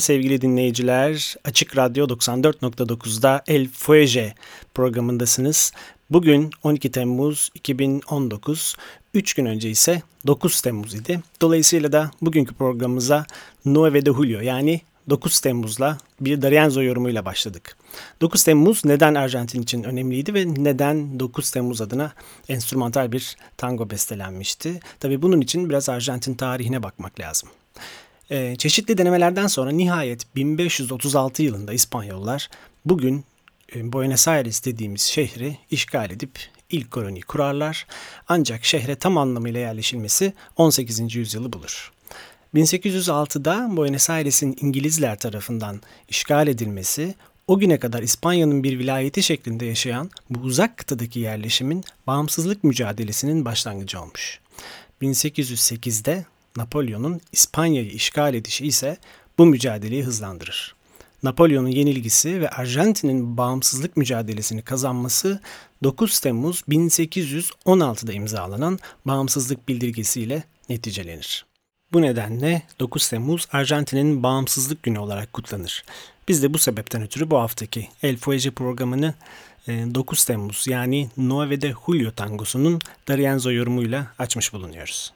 Merhabalar sevgili dinleyiciler. Açık Radyo 94.9'da El Fuege programındasınız. Bugün 12 Temmuz 2019, 3 gün önce ise 9 Temmuz idi. Dolayısıyla da bugünkü programımıza Nueve de Julio yani 9 Temmuz'la bir D'Arienzo yorumuyla başladık. 9 Temmuz neden Arjantin için önemliydi ve neden 9 Temmuz adına enstrümantal bir tango bestelenmişti? Tabi bunun için biraz Arjantin tarihine bakmak lazım. Ee, çeşitli denemelerden sonra nihayet 1536 yılında İspanyollar bugün e, Buenos Aires dediğimiz şehri işgal edip ilk koloni kurarlar. Ancak şehre tam anlamıyla yerleşilmesi 18. yüzyılı bulur. 1806'da Buenos Aires'in İngilizler tarafından işgal edilmesi o güne kadar İspanya'nın bir vilayeti şeklinde yaşayan bu uzak kıtadaki yerleşimin bağımsızlık mücadelesinin başlangıcı olmuş. 1808'de Napolyon'un İspanya'yı işgal edişi ise bu mücadeleyi hızlandırır. Napolyon'un yenilgisi ve Arjantin'in bağımsızlık mücadelesini kazanması 9 Temmuz 1816'da imzalanan bağımsızlık bildirgesiyle neticelenir. Bu nedenle 9 Temmuz Arjantin'in bağımsızlık günü olarak kutlanır. Biz de bu sebepten ötürü bu haftaki El Fuege programını 9 e, Temmuz yani Nueve de Julio tangosunun D'Arienzo yorumuyla açmış bulunuyoruz.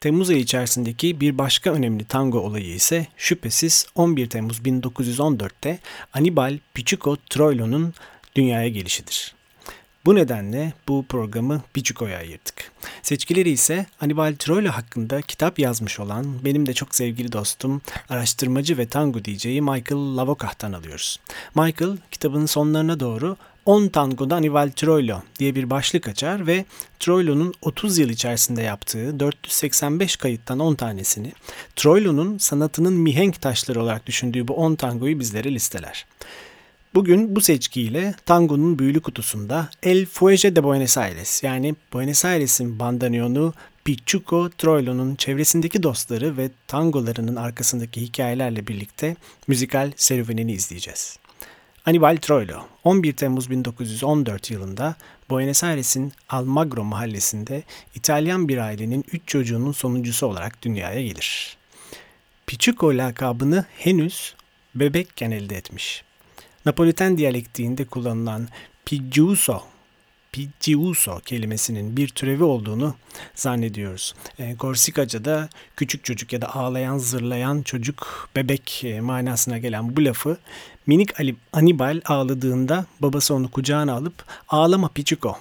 Temmuz ayı içerisindeki bir başka önemli tango olayı ise şüphesiz 11 Temmuz 1914'te Anibal Pichuco Troilo'nun dünyaya gelişidir. Bu nedenle bu programı Pichuco'ya ayırdık. Seçkileri ise Anibal Troilo hakkında kitap yazmış olan benim de çok sevgili dostum, araştırmacı ve tango DJ'i Michael Lavoca'dan alıyoruz. Michael kitabın sonlarına doğru 10 tangoda Anibal Troilo diye bir başlık açar ve Troilo'nun 30 yıl içerisinde yaptığı 485 kayıttan 10 tanesini Troilo'nun sanatının mihenk taşları olarak düşündüğü bu 10 tangoyu bizlere listeler. Bugün bu seçkiyle tangonun büyülü kutusunda El Fuege de Buenos Aires yani Buenos Aires'in bandoneonu Pichuco Troilo'nun çevresindeki dostları ve tangolarının arkasındaki hikayelerle birlikte müzikal serüvenini izleyeceğiz. Anibal Troilo 11 Temmuz 1914 yılında Buenos Aires'in Almagro mahallesinde İtalyan bir ailenin 3 çocuğunun sonuncusu olarak dünyaya gelir. Pichuco lakabını henüz bebekken elde etmiş. Napoliten diyalektiğinde kullanılan Piggiuso, Piggiuso kelimesinin bir türevi olduğunu zannediyoruz. E, Korsikaca'da küçük çocuk ya da ağlayan, zırlayan çocuk, bebek e, manasına gelen bu lafı minik Ali, Anibal ağladığında babası onu kucağına alıp ağlama Pichuco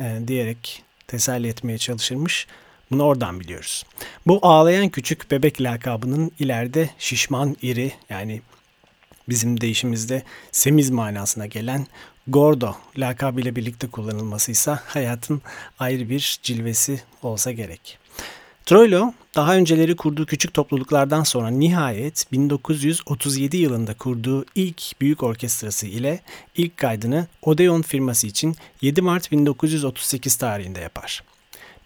e, diyerek teselli etmeye çalışırmış. Bunu oradan biliyoruz. Bu ağlayan küçük bebek lakabının ileride şişman, iri yani bizim deyişimizde semiz manasına gelen Gordo lakabıyla birlikte kullanılması ise hayatın ayrı bir cilvesi olsa gerek. Troilo daha önceleri kurduğu küçük topluluklardan sonra nihayet 1937 yılında kurduğu ilk büyük orkestrası ile ilk kaydını Odeon firması için 7 Mart 1938 tarihinde yapar.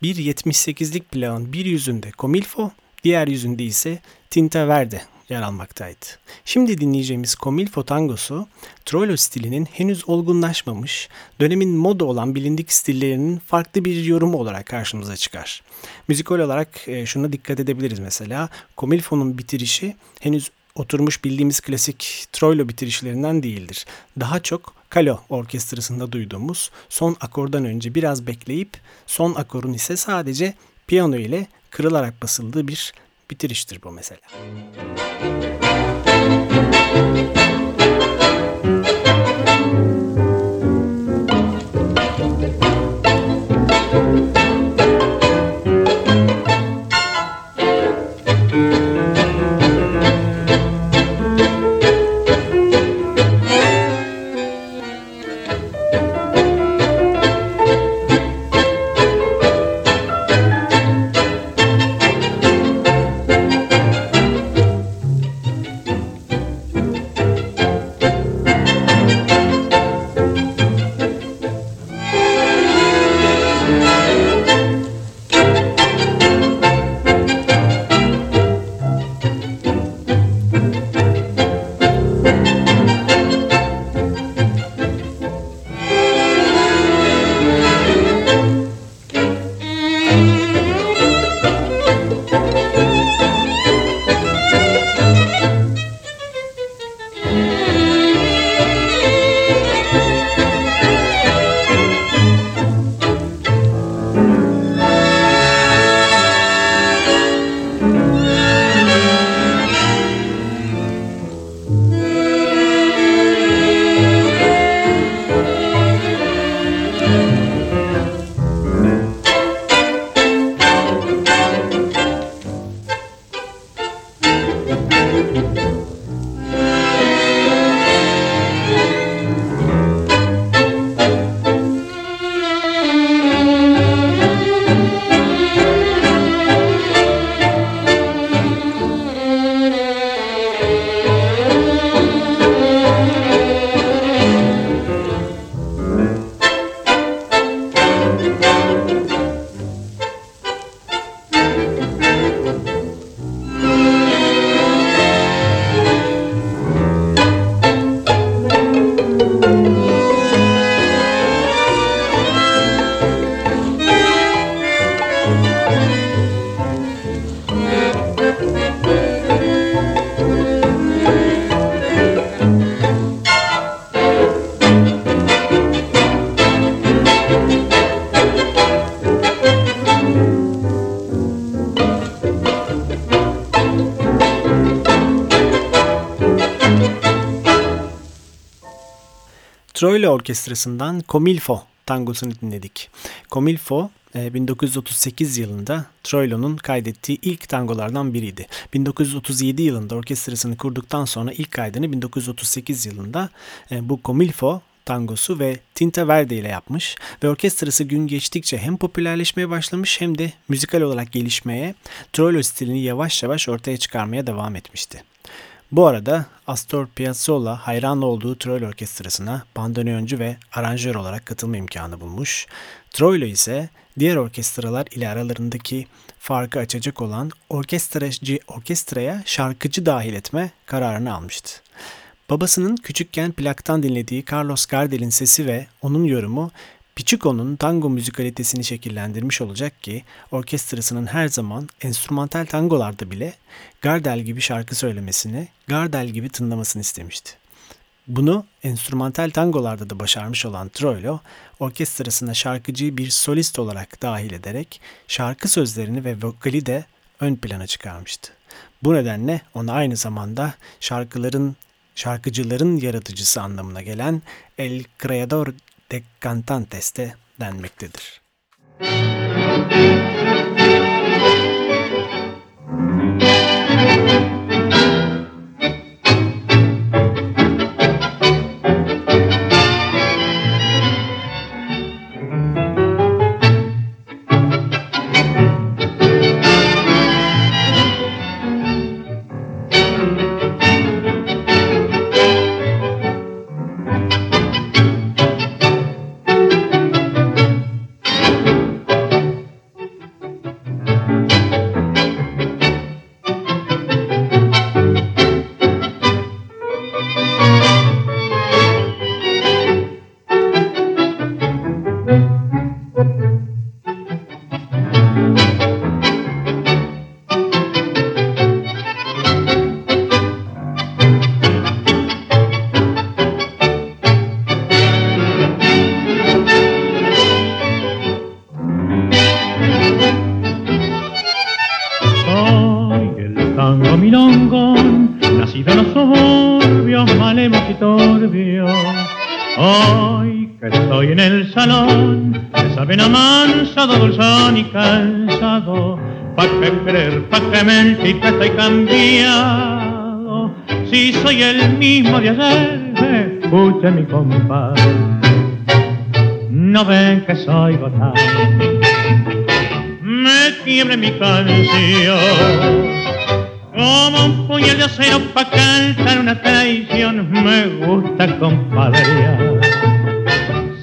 Bir 78'lik plağın bir yüzünde Comilfo, diğer yüzünde ise Tinta Verde yer almaktaydı. Şimdi dinleyeceğimiz Comilfo tangosu, Troilo stilinin henüz olgunlaşmamış, dönemin moda olan bilindik stillerinin farklı bir yorumu olarak karşımıza çıkar. Müzikal olarak e, şuna dikkat edebiliriz mesela, Comilfo'nun bitirişi henüz oturmuş bildiğimiz klasik Troilo bitirişlerinden değildir. Daha çok Kalo orkestrasında duyduğumuz son akordan önce biraz bekleyip son akorun ise sadece piyano ile kırılarak basıldığı bir bitiriştir bu mesela. Troilo Orkestrası'ndan Comilfo tangosunu dinledik. Comilfo 1938 e, yılında Troilo'nun kaydettiği ilk tangolardan biriydi. 1937 yılında orkestrasını kurduktan sonra ilk kaydını 1938 yılında e, bu Comilfo tangosu ve Tinta Verde ile yapmış ve orkestrası gün geçtikçe hem popülerleşmeye başlamış hem de müzikal olarak gelişmeye, Troilo stilini yavaş yavaş ortaya çıkarmaya devam etmişti. Bu arada Astor Piazzolla hayran olduğu Troilo Orkestrası'na bandoneoncu ve aranjör olarak katılma imkanı bulmuş. Troilo ise diğer orkestralar ile aralarındaki farkı açacak olan orkestracı, orkestraya şarkıcı dahil etme kararını almıştı. Babasının küçükken plaktan dinlediği Carlos Gardel'in sesi ve onun yorumu Pichico'nun tango müzikalitesini şekillendirmiş olacak ki orkestrasının her zaman enstrümantal tangolarda bile Gardel gibi şarkı söylemesini, Gardel gibi tınlamasını istemişti. Bunu enstrümantal tangolarda da başarmış olan Troilo, orkestrasına şarkıcıyı bir solist olarak dahil ederek şarkı sözlerini ve vokali de ön plana çıkarmıştı. Bu nedenle ona aynı zamanda şarkıların şarkıcıların yaratıcısı anlamına gelen El Creador de Cantantes de denmektedir. Müzik estoy cambiado. Si soy el mismo de ayer, escuche mi compás. No ven que soy gotán, me quiebre mi canción. Como un puñal de acero pa' cantar una traición, me gusta compadrear.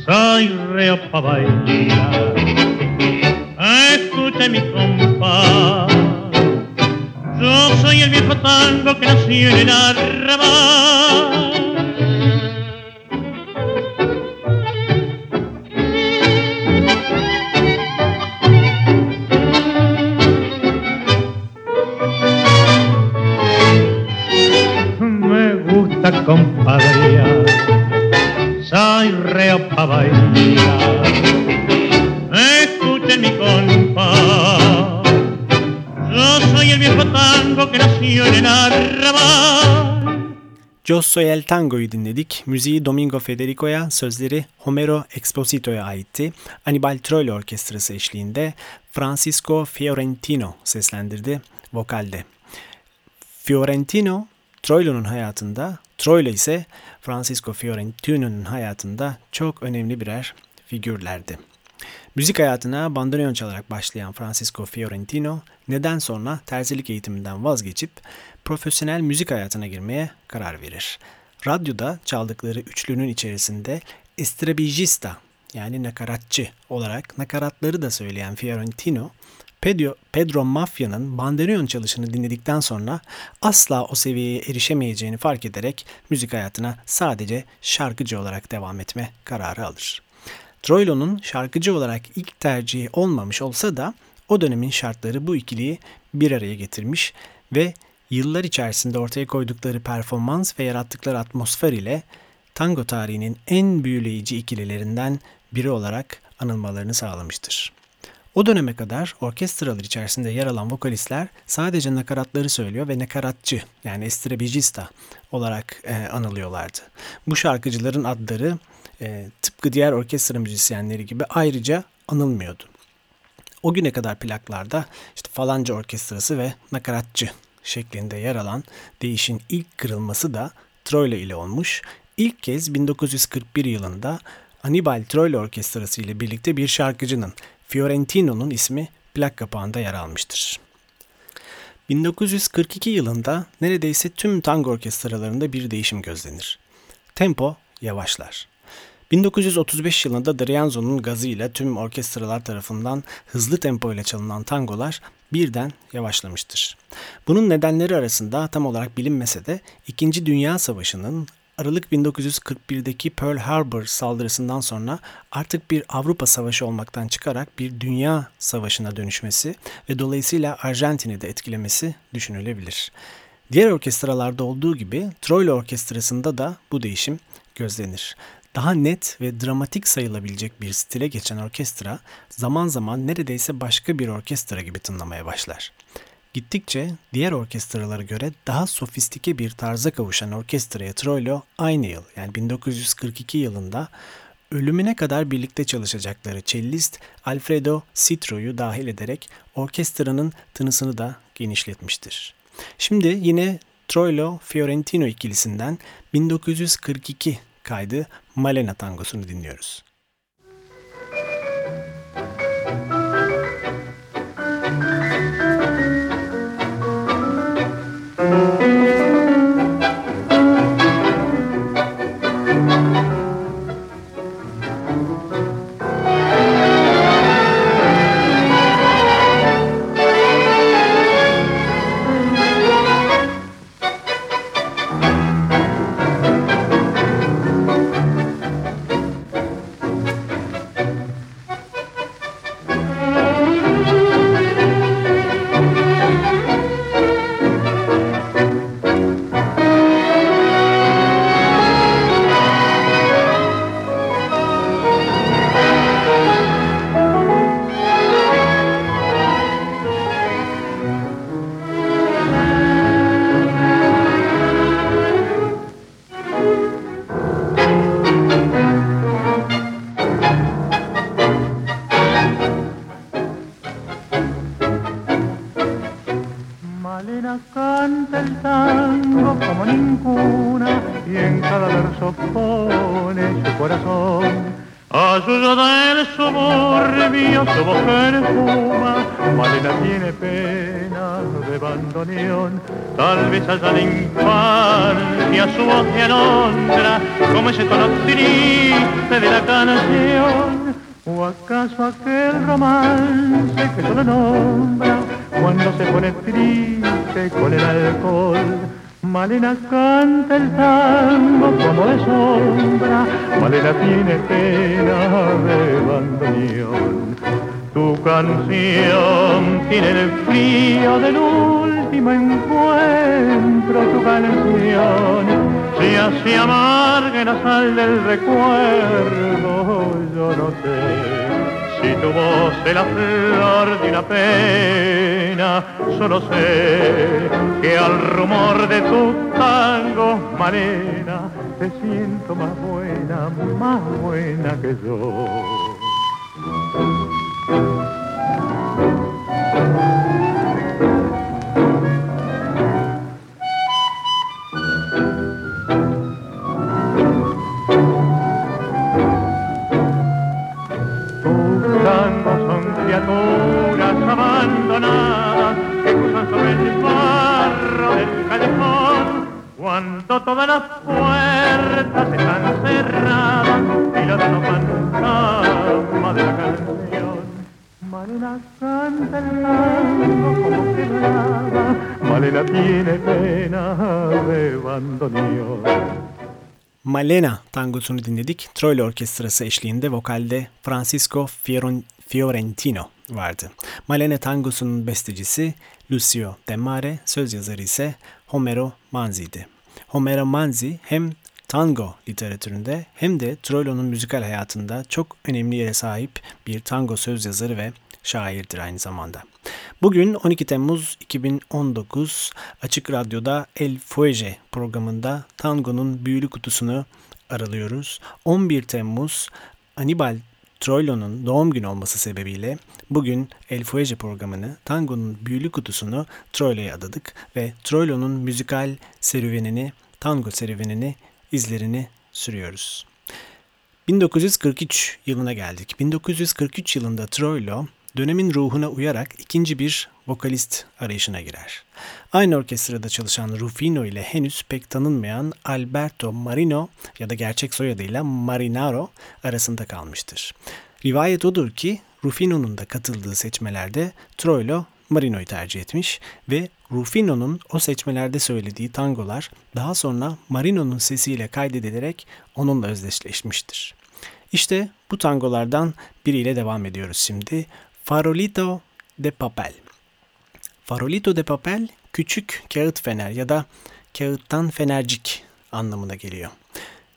Soy reo pa' bailar, escuche mi compás. Yo soy el viejo tango que nació en el arrabal. Me gusta compadría, soy reo pa' bailar. Soy El Tango'yu dinledik. Müziği Domingo Federico'ya, sözleri Homero Exposito'ya aitti. Anibal Troilo Orkestrası eşliğinde Francisco Fiorentino seslendirdi vokalde. Fiorentino, Troilo'nun hayatında, Troilo ise Francisco Fiorentino'nun hayatında çok önemli birer figürlerdi. Müzik hayatına bandoneon çalarak başlayan Francisco Fiorentino, neden sonra terzilik eğitiminden vazgeçip profesyonel müzik hayatına girmeye karar verir. Radyoda çaldıkları üçlünün içerisinde estrabijista yani nakaratçı olarak nakaratları da söyleyen Fiorentino, Pedro, Pedro Mafya'nın bandoneon çalışını dinledikten sonra asla o seviyeye erişemeyeceğini fark ederek müzik hayatına sadece şarkıcı olarak devam etme kararı alır. Troilo'nun şarkıcı olarak ilk tercihi olmamış olsa da o dönemin şartları bu ikiliyi bir araya getirmiş ve yıllar içerisinde ortaya koydukları performans ve yarattıkları atmosfer ile tango tarihinin en büyüleyici ikililerinden biri olarak anılmalarını sağlamıştır. O döneme kadar orkestralar içerisinde yer alan vokalistler sadece nakaratları söylüyor ve nakaratçı yani estrabijista olarak e, anılıyorlardı. Bu şarkıcıların adları e, tıpkı diğer orkestra müzisyenleri gibi ayrıca anılmıyordu. O güne kadar plaklarda işte falanca orkestrası ve nakaratçı şeklinde yer alan değişin ilk kırılması da Troilo ile olmuş. İlk kez 1941 yılında Anibal Troilo Orkestrası ile birlikte bir şarkıcının Fiorentino'nun ismi plak kapağında yer almıştır. 1942 yılında neredeyse tüm tango orkestralarında bir değişim gözlenir. Tempo yavaşlar. 1935 yılında Drianzo'nun gazıyla tüm orkestralar tarafından hızlı tempo ile çalınan tangolar birden yavaşlamıştır. Bunun nedenleri arasında tam olarak bilinmese de İkinci Dünya Savaşı'nın Aralık 1941'deki Pearl Harbor saldırısından sonra artık bir Avrupa Savaşı olmaktan çıkarak bir Dünya Savaşı'na dönüşmesi ve dolayısıyla Arjantin'i de etkilemesi düşünülebilir. Diğer orkestralarda olduğu gibi Troilo Orkestrası'nda da bu değişim gözlenir. Daha net ve dramatik sayılabilecek bir stile geçen orkestra zaman zaman neredeyse başka bir orkestra gibi tınlamaya başlar. Gittikçe diğer orkestralara göre daha sofistike bir tarza kavuşan orkestraya Troilo aynı yıl yani 1942 yılında ölümüne kadar birlikte çalışacakları cellist Alfredo Citro'yu dahil ederek orkestranın tınısını da genişletmiştir. Şimdi yine Troilo Fiorentino ikilisinden 1942 kaydı Malena tangosunu dinliyoruz. Allá de infancia su voz de alondra como ese tono triste de la canción o acaso aquel romance que solo nombra cuando se pone triste con el alcohol Malena canta el tango como de sombra, Malena tiene pena de bandoneón. Tu canción tiene el frío del último encuentro, tu canción. Si así amarga la sal del recuerdo, yo no sé. Si tu voz es la flor de una pena, solo sé que al rumor de tu tango, Malena, te siento más buena, más buena que yo. Malena tangosunu dinledik. Troilo Orkestrası eşliğinde vokalde Francisco Fiorentino vardı. Malena tangosunun bestecisi Lucio De Mare, söz yazarı ise Homero Manzi'di. Homero Manzi hem tango literatüründe hem de Troilo'nun müzikal hayatında çok önemli yere sahip bir tango söz yazarı ve şairdir aynı zamanda. Bugün 12 Temmuz 2019 Açık Radyo'da El Fuege programında tangonun büyülü kutusunu aralıyoruz. 11 Temmuz Anibal Troilo'nun doğum günü olması sebebiyle bugün El Fuege programını tangonun büyülü kutusunu Troilo'ya adadık ve Troilo'nun müzikal serüvenini, tango serüvenini, izlerini sürüyoruz. 1943 yılına geldik. 1943 yılında Troilo dönemin ruhuna uyarak ikinci bir vokalist arayışına girer. Aynı orkestrada çalışan Rufino ile henüz pek tanınmayan Alberto Marino ya da gerçek soyadıyla Marinaro arasında kalmıştır. Rivayet odur ki Rufino'nun da katıldığı seçmelerde Troilo Marino'yu tercih etmiş ve Rufino'nun o seçmelerde söylediği tangolar daha sonra Marino'nun sesiyle kaydedilerek onunla özdeşleşmiştir. İşte bu tangolardan biriyle devam ediyoruz şimdi. Farolito de Papel. Farolito de Papel küçük kağıt fener ya da kağıttan fenercik anlamına geliyor.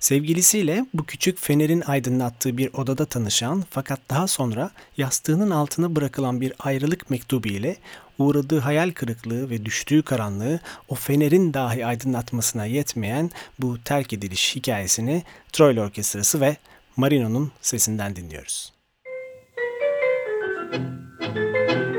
Sevgilisiyle bu küçük fenerin aydınlattığı bir odada tanışan fakat daha sonra yastığının altına bırakılan bir ayrılık mektubu ile uğradığı hayal kırıklığı ve düştüğü karanlığı o fenerin dahi aydınlatmasına yetmeyen bu terk ediliş hikayesini Troy Orkestrası ve Marino'nun sesinden dinliyoruz. thank you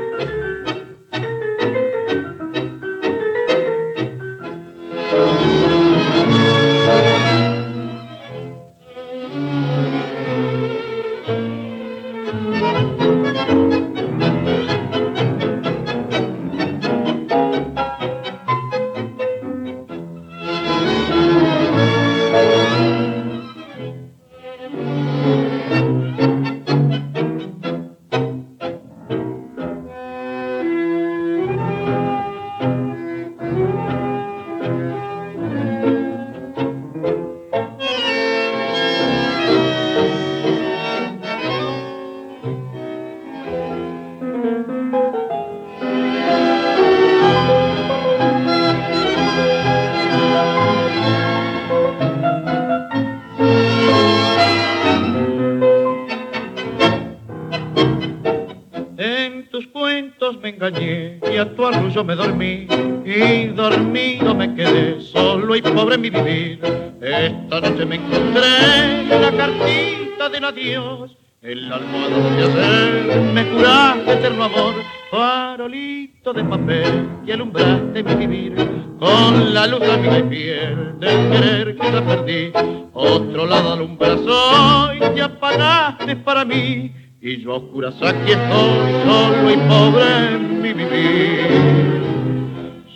yo me dormí y dormido me quedé solo y pobre mi vivir. Esta noche me encontré la cartita del adiós, el almohada donde hacerme juraste eterno amor, farolito de papel y alumbraste mi vivir. Con la luz amiga y fiel del querer que la perdí, otro lado alumbras hoy y apagaste para mí y yo oscuras aquí estoy, solo y pobre en mi vivir.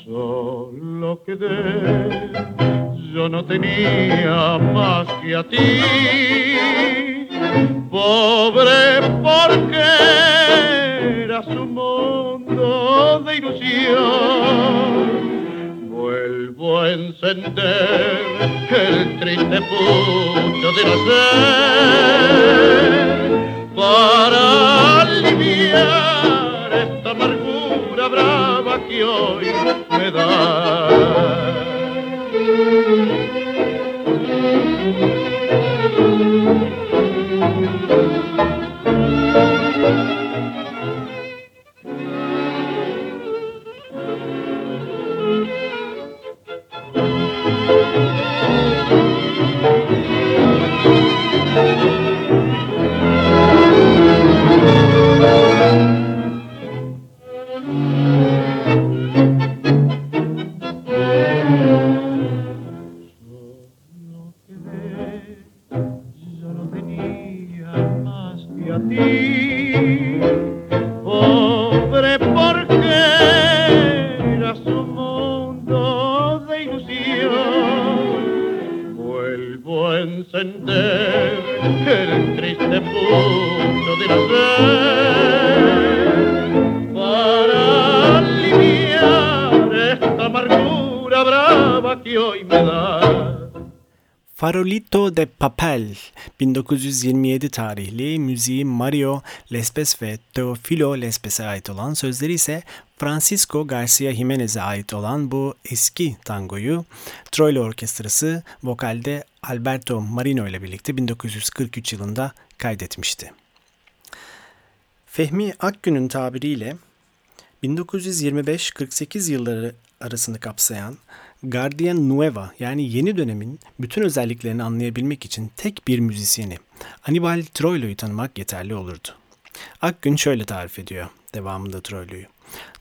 Solo quedé, yo no tenía más que a ti. Pobre porque era su mundo de ilusión. Vuelvo a encender el triste punto de nacer para aliviar esta amargura brava que hoy me da. Farolito de Papel 1927 tarihli müziği Mario Lespes ve Teofilo Lespes'e ait olan sözleri ise Francisco Garcia Jimenez'e ait olan bu eski tangoyu Troilo Orkestrası vokalde Alberto Marino ile birlikte 1943 yılında kaydetmişti. Fehmi Akgün'ün tabiriyle 1925-48 yılları arasını kapsayan Guardian Nueva yani yeni dönemin bütün özelliklerini anlayabilmek için tek bir müzisyeni Anibal Troilo'yu tanımak yeterli olurdu. Akgün şöyle tarif ediyor devamında Troilo'yu.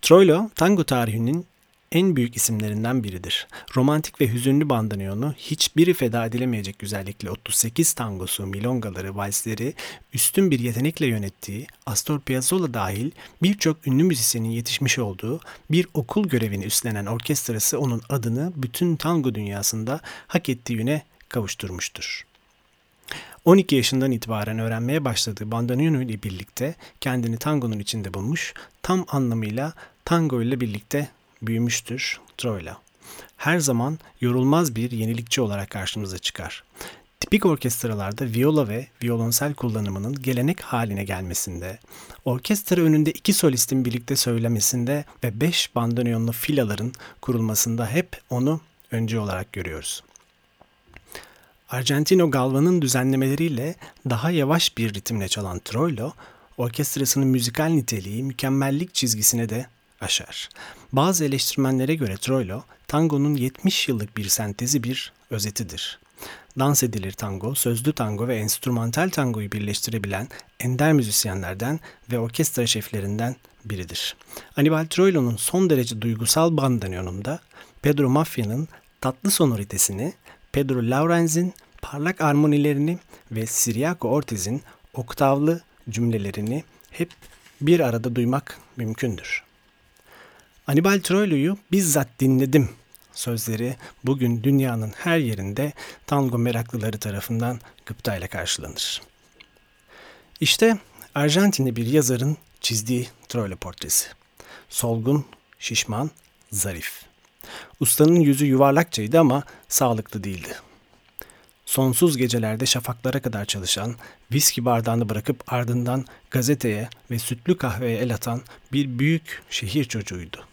Troilo, tango tarihinin en büyük isimlerinden biridir. Romantik ve hüzünlü bandoneonu hiçbiri feda edilemeyecek güzellikle 38 tangosu, milongaları, valsleri üstün bir yetenekle yönettiği, Astor Piazzolla dahil birçok ünlü müzisyenin yetişmiş olduğu bir okul görevini üstlenen orkestrası onun adını bütün tango dünyasında hak ettiği yöne kavuşturmuştur. 12 yaşından itibaren öğrenmeye başladığı bandoneonu ile birlikte kendini tangonun içinde bulmuş, tam anlamıyla tango ile birlikte büyümüştür Troyla. Her zaman yorulmaz bir yenilikçi olarak karşımıza çıkar. Tipik orkestralarda viola ve violonsel kullanımının gelenek haline gelmesinde, orkestra önünde iki solistin birlikte söylemesinde ve beş bandoneonlu filaların kurulmasında hep onu öncü olarak görüyoruz. Argentino Galva'nın düzenlemeleriyle daha yavaş bir ritimle çalan Troilo, orkestrasının müzikal niteliği mükemmellik çizgisine de aşar. Bazı eleştirmenlere göre Troilo, tangonun 70 yıllık bir sentezi bir özetidir. Dans edilir tango, sözlü tango ve enstrümantal tangoyu birleştirebilen ender müzisyenlerden ve orkestra şeflerinden biridir. Anibal Troilo'nun son derece duygusal bandoneonunda Pedro Mafya'nın tatlı sonoritesini, Pedro Laurenz'in parlak armonilerini ve Siriaco Ortiz'in oktavlı cümlelerini hep bir arada duymak mümkündür. Anibal Troilo'yu bizzat dinledim sözleri bugün dünyanın her yerinde tango meraklıları tarafından gıptayla karşılanır. İşte Arjantinli bir yazarın çizdiği Troilo portresi. Solgun, şişman, zarif. Ustanın yüzü yuvarlakçaydı ama sağlıklı değildi. Sonsuz gecelerde şafaklara kadar çalışan, viski bardağını bırakıp ardından gazeteye ve sütlü kahveye el atan bir büyük şehir çocuğuydu.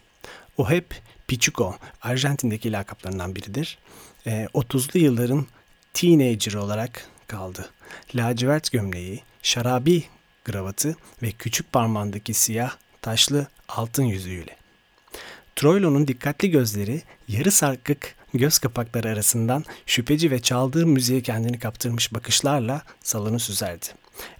O hep Pichuco, Arjantin'deki lakaplarından biridir. E, 30'lu yılların teenager olarak kaldı. Lacivert gömleği, şarabi gravatı ve küçük parmağındaki siyah taşlı altın yüzüğüyle. Troilo'nun dikkatli gözleri yarı sarkık göz kapakları arasından şüpheci ve çaldığı müziğe kendini kaptırmış bakışlarla salonu süzerdi.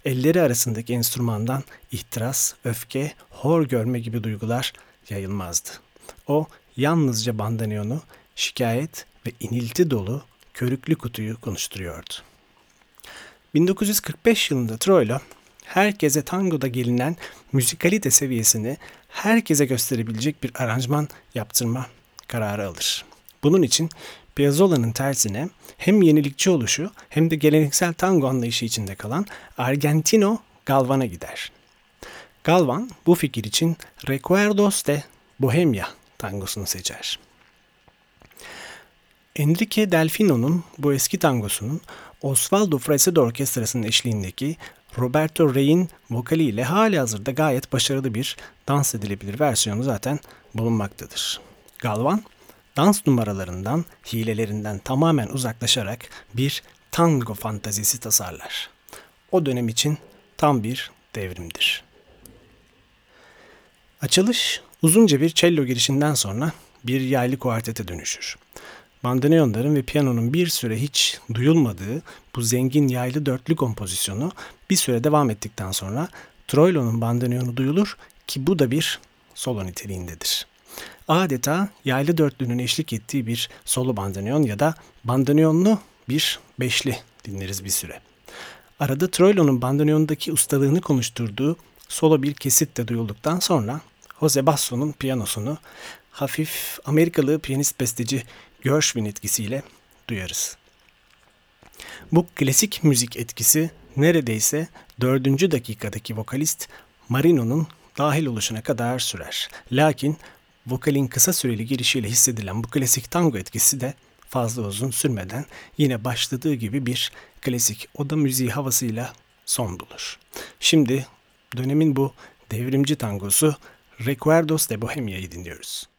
Elleri arasındaki enstrümandan ihtiras, öfke, hor görme gibi duygular yayılmazdı. O yalnızca bandoneonu, şikayet ve inilti dolu körüklü kutuyu konuşturuyordu. 1945 yılında Troilo, herkese tangoda gelinen müzikalite seviyesini herkese gösterebilecek bir aranjman yaptırma kararı alır. Bunun için Piazzolla'nın tersine hem yenilikçi oluşu hem de geleneksel tango anlayışı içinde kalan Argentino Galvan'a gider. Galvan bu fikir için Recuerdos de Bohemia tangosunu seçer. Enrique Delfino'nun bu eski tangosunun Osvaldo Fresedo Orkestrası'nın eşliğindeki Roberto Rey'in vokaliyle hali hazırda gayet başarılı bir dans edilebilir versiyonu zaten bulunmaktadır. Galvan, dans numaralarından, hilelerinden tamamen uzaklaşarak bir tango fantazisi tasarlar. O dönem için tam bir devrimdir. Açılış uzunca bir cello girişinden sonra bir yaylı kuartete dönüşür. Bandoneonların ve piyanonun bir süre hiç duyulmadığı bu zengin yaylı dörtlü kompozisyonu bir süre devam ettikten sonra Troilo'nun bandoneonu duyulur ki bu da bir solo niteliğindedir. Adeta yaylı dörtlünün eşlik ettiği bir solo bandoneon ya da bandoneonlu bir beşli dinleriz bir süre. Arada Troilo'nun bandoneondaki ustalığını konuşturduğu solo bir kesit de duyulduktan sonra Jose Basso'nun piyanosunu hafif Amerikalı piyanist besteci Gershwin etkisiyle duyarız. Bu klasik müzik etkisi neredeyse dördüncü dakikadaki vokalist Marino'nun dahil oluşuna kadar sürer. Lakin vokalin kısa süreli girişiyle hissedilen bu klasik tango etkisi de fazla uzun sürmeden yine başladığı gibi bir klasik oda müziği havasıyla son bulur. Şimdi dönemin bu devrimci tangosu Recuerdos de Bohemia'yı dinliyoruz.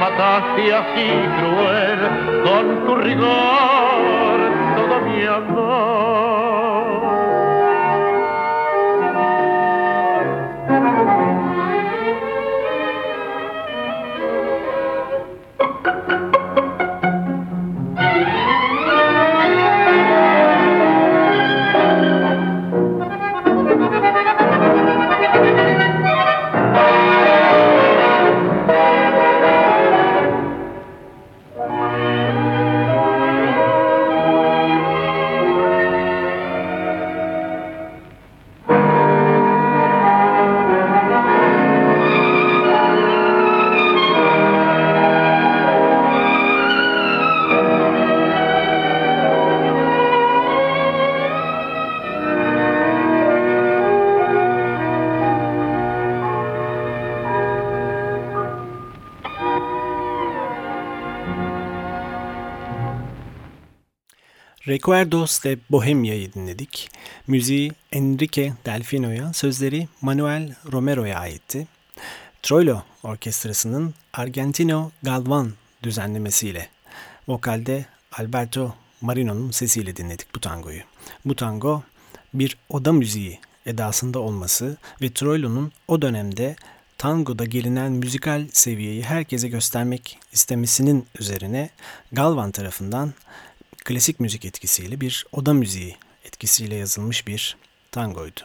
Mataste así cruel con tu rigor todo mi amor. Recuerdos de Bohemia'yı dinledik. Müziği Enrique Delfino'ya, sözleri Manuel Romero'ya aitti. Troilo Orkestrası'nın Argentino Galvan düzenlemesiyle, vokalde Alberto Marino'nun sesiyle dinledik bu tangoyu. Bu tango bir oda müziği edasında olması ve Troilo'nun o dönemde tangoda gelinen müzikal seviyeyi herkese göstermek istemesinin üzerine Galvan tarafından klasik müzik etkisiyle bir oda müziği etkisiyle yazılmış bir tangoydu.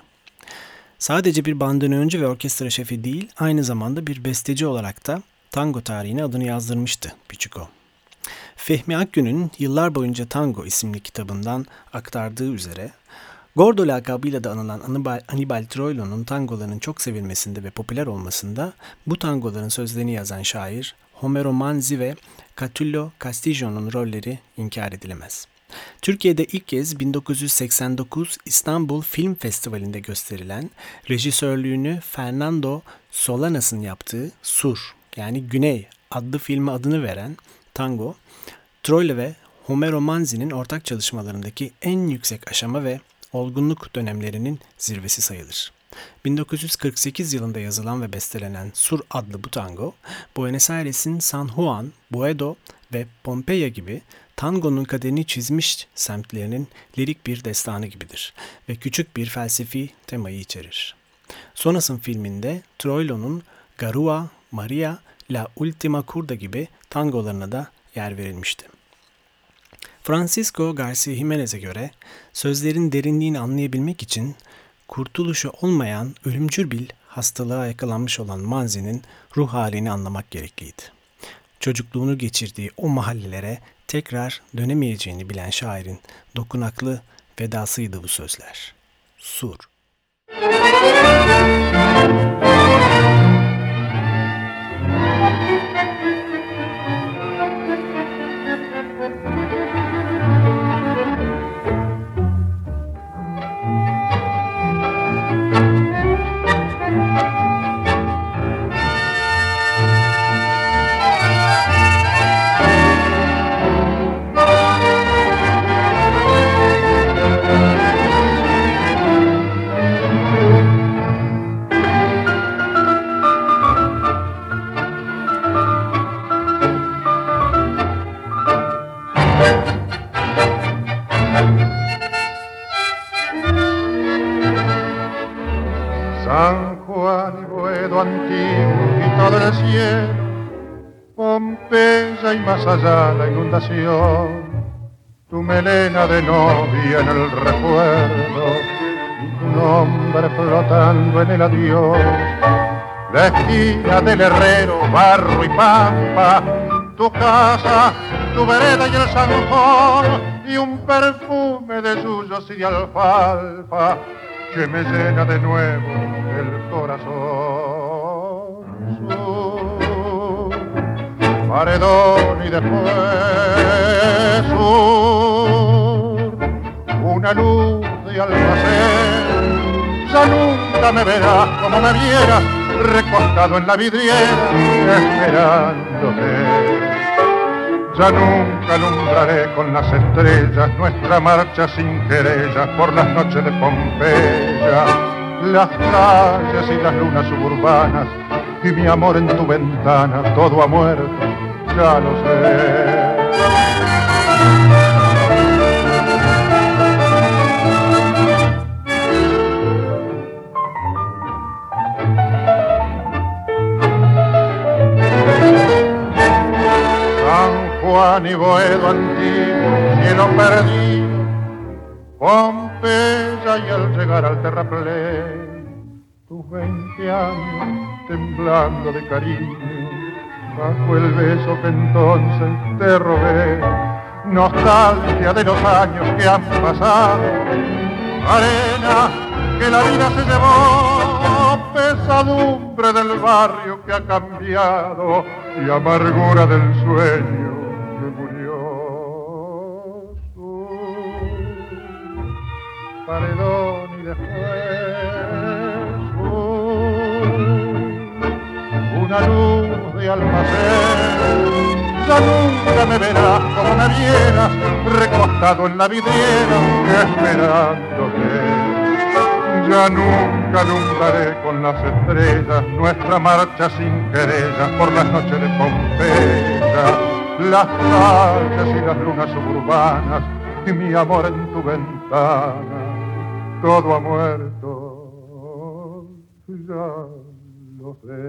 Sadece bir bandoneoncu ve orkestra şefi değil, aynı zamanda bir besteci olarak da tango tarihine adını yazdırmıştı Pichuco. Fehmi Akgün'ün yıllar boyunca Tango isimli kitabından aktardığı üzere, Gordo lakabıyla da anılan Anibal Troilo'nun tangolarının çok sevilmesinde ve popüler olmasında bu tangoların sözlerini yazan şair Homero Manzi ve Catullo Castillo'nun rolleri inkar edilemez. Türkiye'de ilk kez 1989 İstanbul Film Festivali'nde gösterilen rejisörlüğünü Fernando Solanas'ın yaptığı Sur yani Güney adlı filme adını veren tango, Troilo ve Homero Manzi'nin ortak çalışmalarındaki en yüksek aşama ve olgunluk dönemlerinin zirvesi sayılır. 1948 yılında yazılan ve bestelenen Sur adlı bu tango, Buenos Aires'in San Juan, Boedo ve Pompeya gibi tangonun kaderini çizmiş semtlerinin lirik bir destanı gibidir ve küçük bir felsefi temayı içerir. Sonrasın filminde Troilo'nun Garua, Maria, La Ultima Curda gibi tangolarına da yer verilmişti. Francisco Garcia Jimenez'e göre sözlerin derinliğini anlayabilmek için kurtuluşu olmayan ölümcül bir hastalığa yakalanmış olan Manzi'nin ruh halini anlamak gerekliydi. Çocukluğunu geçirdiği o mahallelere tekrar dönemeyeceğini bilen şairin dokunaklı vedasıydı bu sözler. Sur. allá de novia en el recuerdo, tu nombre flotando en el adiós, la del herrero, barro y pampa, tu casa, tu vereda y el zanjón, y un perfume de suyos y de alfalfa que me llena de nuevo el corazón. paredón y después un una luz de almacén. Ya nunca me verás como me vieras, recostado en la vidriera, esperándote. Ya nunca alumbraré con las estrellas nuestra marcha sin querellas por las noches de Pompeya, las calles y las lunas suburbanas y mi amor en tu ventana, todo ha muerto, ya lo sé. Y Boedo antiguo, cielo perdido, Pompeya y al llegar al terraplén, tus veinte años temblando de cariño, bajo el beso que entonces te robé, nostalgia de los años que han pasado, arena que la vida se llevó, pesadumbre del barrio que ha cambiado y amargura del sueño paredón y después una luz de almacén. Ya nunca me verás como me vieras, recostado en la vidriera, esperándote. Ya nunca alumbraré con las estrellas nuestra marcha sin querellas por las noches de Pompeya, las calles y las lunas suburbanas y mi amor en tu ventana todo ha muerto, ya lo sé.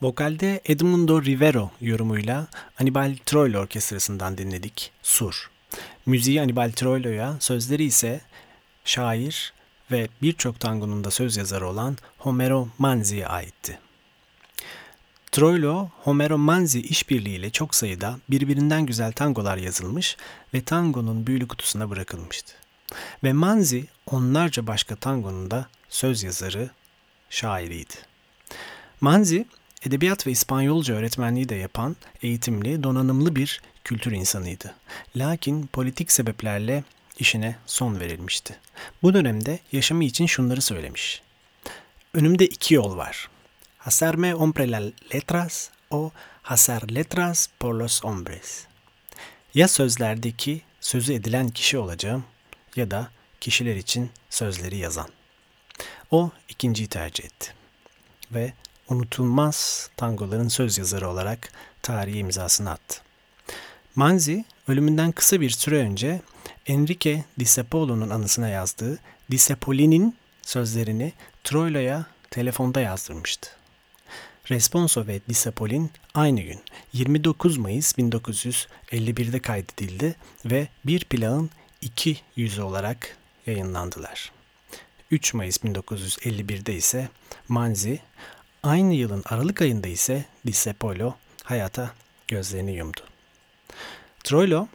Vokalde Edmundo Rivero yorumuyla Anibal Troilo Orkestrası'ndan dinledik Sur. Müziği Anibal Troilo'ya, sözleri ise şair ve birçok tangonun da söz yazarı olan Homero Manzi'ye aitti. Troilo, Homero Manzi işbirliğiyle çok sayıda birbirinden güzel tangolar yazılmış ve tangonun büyülü kutusuna bırakılmıştı. Ve Manzi onlarca başka tangonun da söz yazarı, şairiydi. Manzi, edebiyat ve İspanyolca öğretmenliği de yapan eğitimli, donanımlı bir kültür insanıydı. Lakin politik sebeplerle işine son verilmişti. Bu dönemde yaşamı için şunları söylemiş. Önümde iki yol var hacerme hombre las letras o hacer letras por los hombres. Ya sözlerdeki sözü edilen kişi olacağım ya da kişiler için sözleri yazan. O ikinciyi tercih etti. Ve unutulmaz tangoların söz yazarı olarak tarihi imzasını attı. Manzi ölümünden kısa bir süre önce Enrique Discepolo'nun anısına yazdığı Discepoli'nin sözlerini Troilo'ya telefonda yazdırmıştı. Responso ve Disapol'in aynı gün 29 Mayıs 1951'de kaydedildi ve bir plağın iki yüzü olarak yayınlandılar. 3 Mayıs 1951'de ise Manzi, aynı yılın Aralık ayında ise Disapolo hayata gözlerini yumdu. Troilo,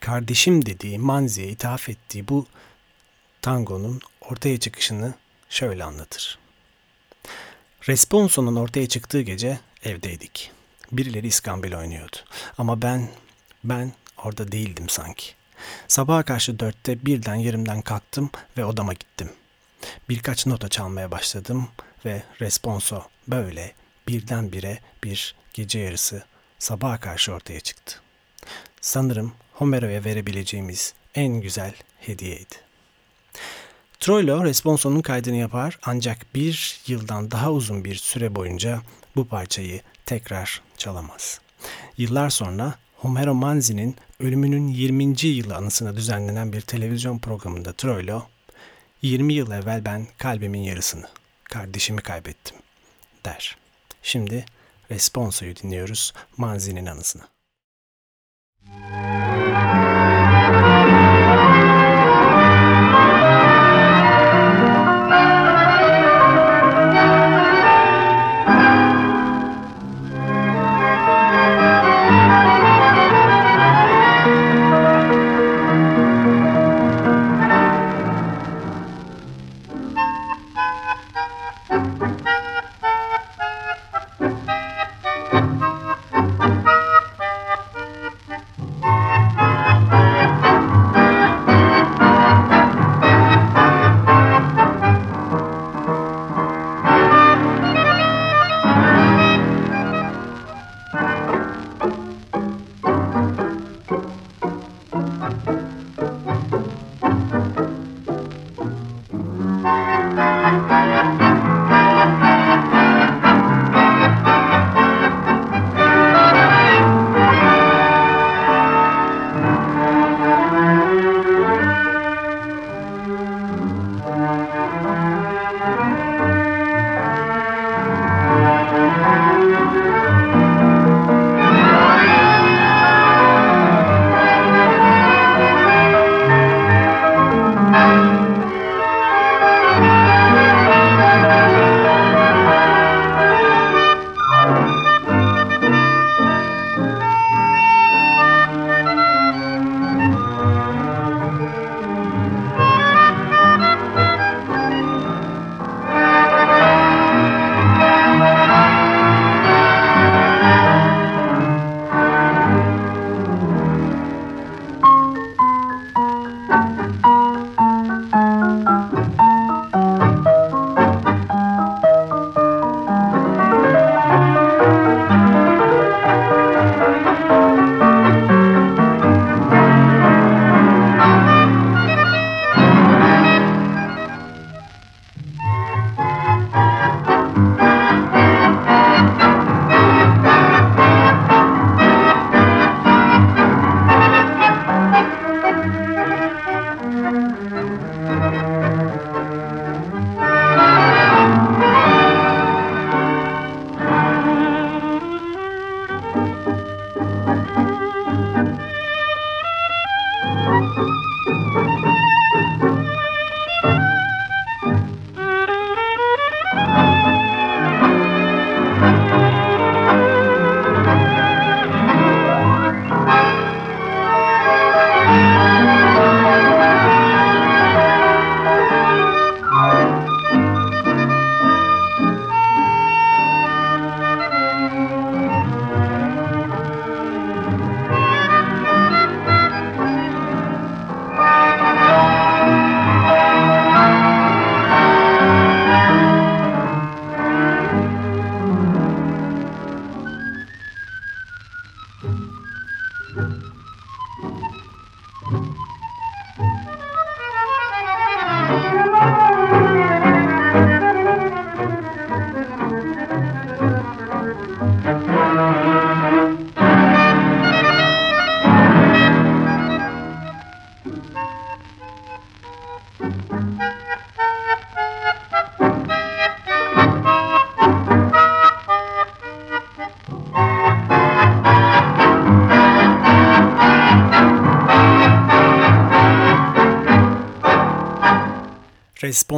kardeşim dediği Manzi'ye ithaf ettiği bu tangonun ortaya çıkışını şöyle anlatır. Responso'nun ortaya çıktığı gece evdeydik. Birileri iskambil oynuyordu. Ama ben, ben orada değildim sanki. Sabaha karşı dörtte birden yerimden kalktım ve odama gittim. Birkaç nota çalmaya başladım ve Responso böyle birdenbire bir gece yarısı sabaha karşı ortaya çıktı. Sanırım Homero'ya verebileceğimiz en güzel hediyeydi. Troilo Responso'nun kaydını yapar ancak bir yıldan daha uzun bir süre boyunca bu parçayı tekrar çalamaz. Yıllar sonra Homero Manzi'nin ölümünün 20. yılı anısına düzenlenen bir televizyon programında Troilo, 20 yıl evvel ben kalbimin yarısını, kardeşimi kaybettim der. Şimdi Responso'yu dinliyoruz Manzi'nin anısına.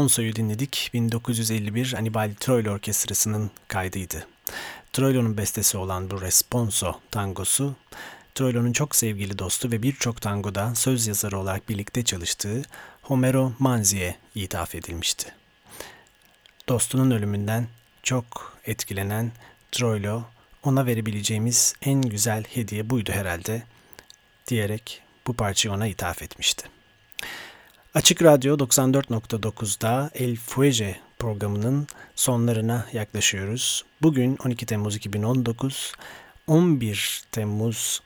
Responso'yu dinledik. 1951 Anibal Troilo Orkestrası'nın kaydıydı. Troilo'nun bestesi olan bu Responso tangosu, Troilo'nun çok sevgili dostu ve birçok tangoda söz yazarı olarak birlikte çalıştığı Homero Manzi'ye ithaf edilmişti. Dostunun ölümünden çok etkilenen Troilo, ona verebileceğimiz en güzel hediye buydu herhalde diyerek bu parçayı ona ithaf etmişti. Açık Radyo 94.9'da El Fuege programının sonlarına yaklaşıyoruz. Bugün 12 Temmuz 2019, 11 Temmuz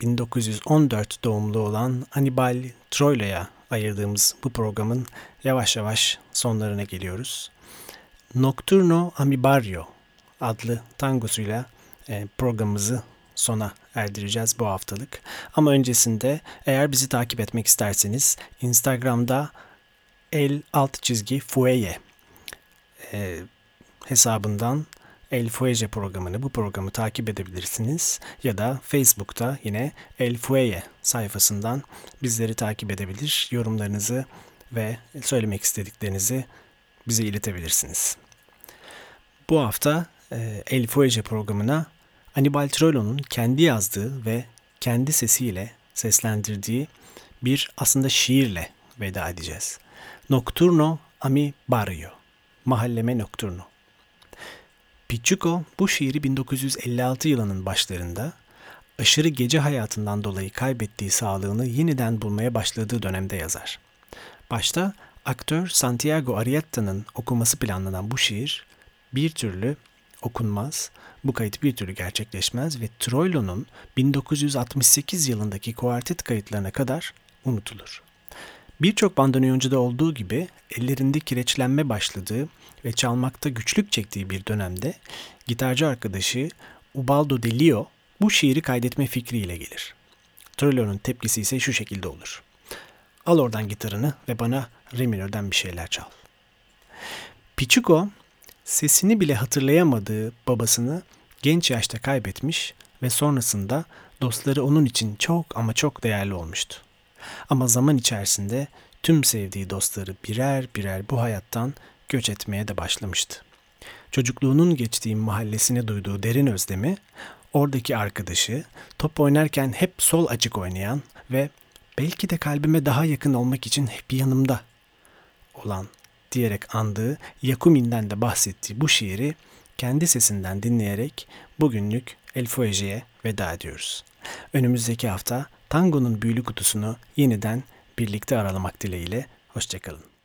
1914 doğumlu olan Anibal Troilo'ya ayırdığımız bu programın yavaş yavaş sonlarına geliyoruz. Nocturno Amibario adlı tangosuyla e, programımızı sona erdireceğiz bu haftalık. Ama öncesinde eğer bizi takip etmek isterseniz Instagram'da el alt çizgi fueye e, hesabından El Fuege programını, bu programı takip edebilirsiniz. Ya da Facebook'ta yine El Fuege sayfasından bizleri takip edebilir, yorumlarınızı ve söylemek istediklerinizi bize iletebilirsiniz. Bu hafta e, El Fuege programına Anibal Troilo'nun kendi yazdığı ve kendi sesiyle seslendirdiği bir aslında şiirle veda edeceğiz. Nocturno a mi barrio. Mahalleme Nocturno. Pichuco bu şiiri 1956 yılının başlarında aşırı gece hayatından dolayı kaybettiği sağlığını yeniden bulmaya başladığı dönemde yazar. Başta aktör Santiago Arrieta'nın okuması planlanan bu şiir bir türlü okunmaz, bu kayıt bir türlü gerçekleşmez ve Troilo'nun 1968 yılındaki kuartet kayıtlarına kadar unutulur. Birçok bandoneoncuda olduğu gibi ellerinde kireçlenme başladığı ve çalmakta güçlük çektiği bir dönemde gitarcı arkadaşı Ubaldo de Lio bu şiiri kaydetme fikriyle gelir. Troilo'nun tepkisi ise şu şekilde olur. Al oradan gitarını ve bana re minörden bir şeyler çal. Pichuco sesini bile hatırlayamadığı babasını genç yaşta kaybetmiş ve sonrasında dostları onun için çok ama çok değerli olmuştu. Ama zaman içerisinde tüm sevdiği dostları birer birer bu hayattan göç etmeye de başlamıştı. Çocukluğunun geçtiği mahallesine duyduğu derin özlemi, oradaki arkadaşı, top oynarken hep sol açık oynayan ve belki de kalbime daha yakın olmak için hep yanımda olan diyerek andığı Yakumin'den de bahsettiği bu şiiri kendi sesinden dinleyerek bugünlük El Fuege'ye veda ediyoruz. Önümüzdeki hafta tangonun büyülü kutusunu yeniden birlikte aralamak dileğiyle. Hoşçakalın.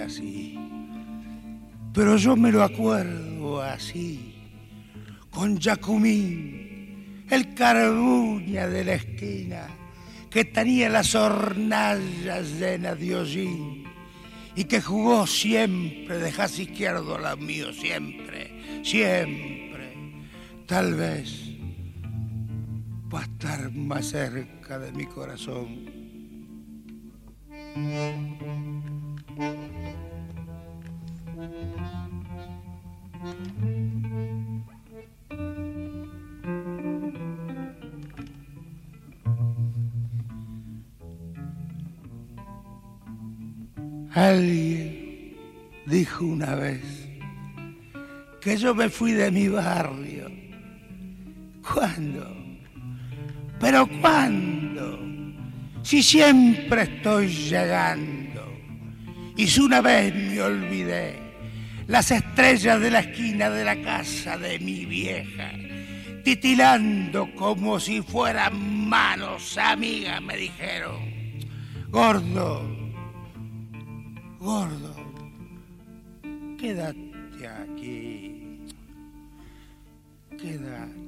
Así, pero yo me lo acuerdo así, con Jacumín, el carbuña de la esquina, que tenía las hornallas llenas de hollín y que jugó siempre de jazz izquierdo la mío, siempre, siempre. Tal vez va a estar más cerca de mi corazón. Alguien dijo una vez que yo me fui de mi barrio. ¿Cuándo? ¿Pero cuándo? Si siempre estoy llegando. Y si una vez me olvidé. Las estrellas de la esquina de la casa de mi vieja, titilando como si fueran manos amigas, me dijeron, gordo, gordo, quédate aquí, quédate.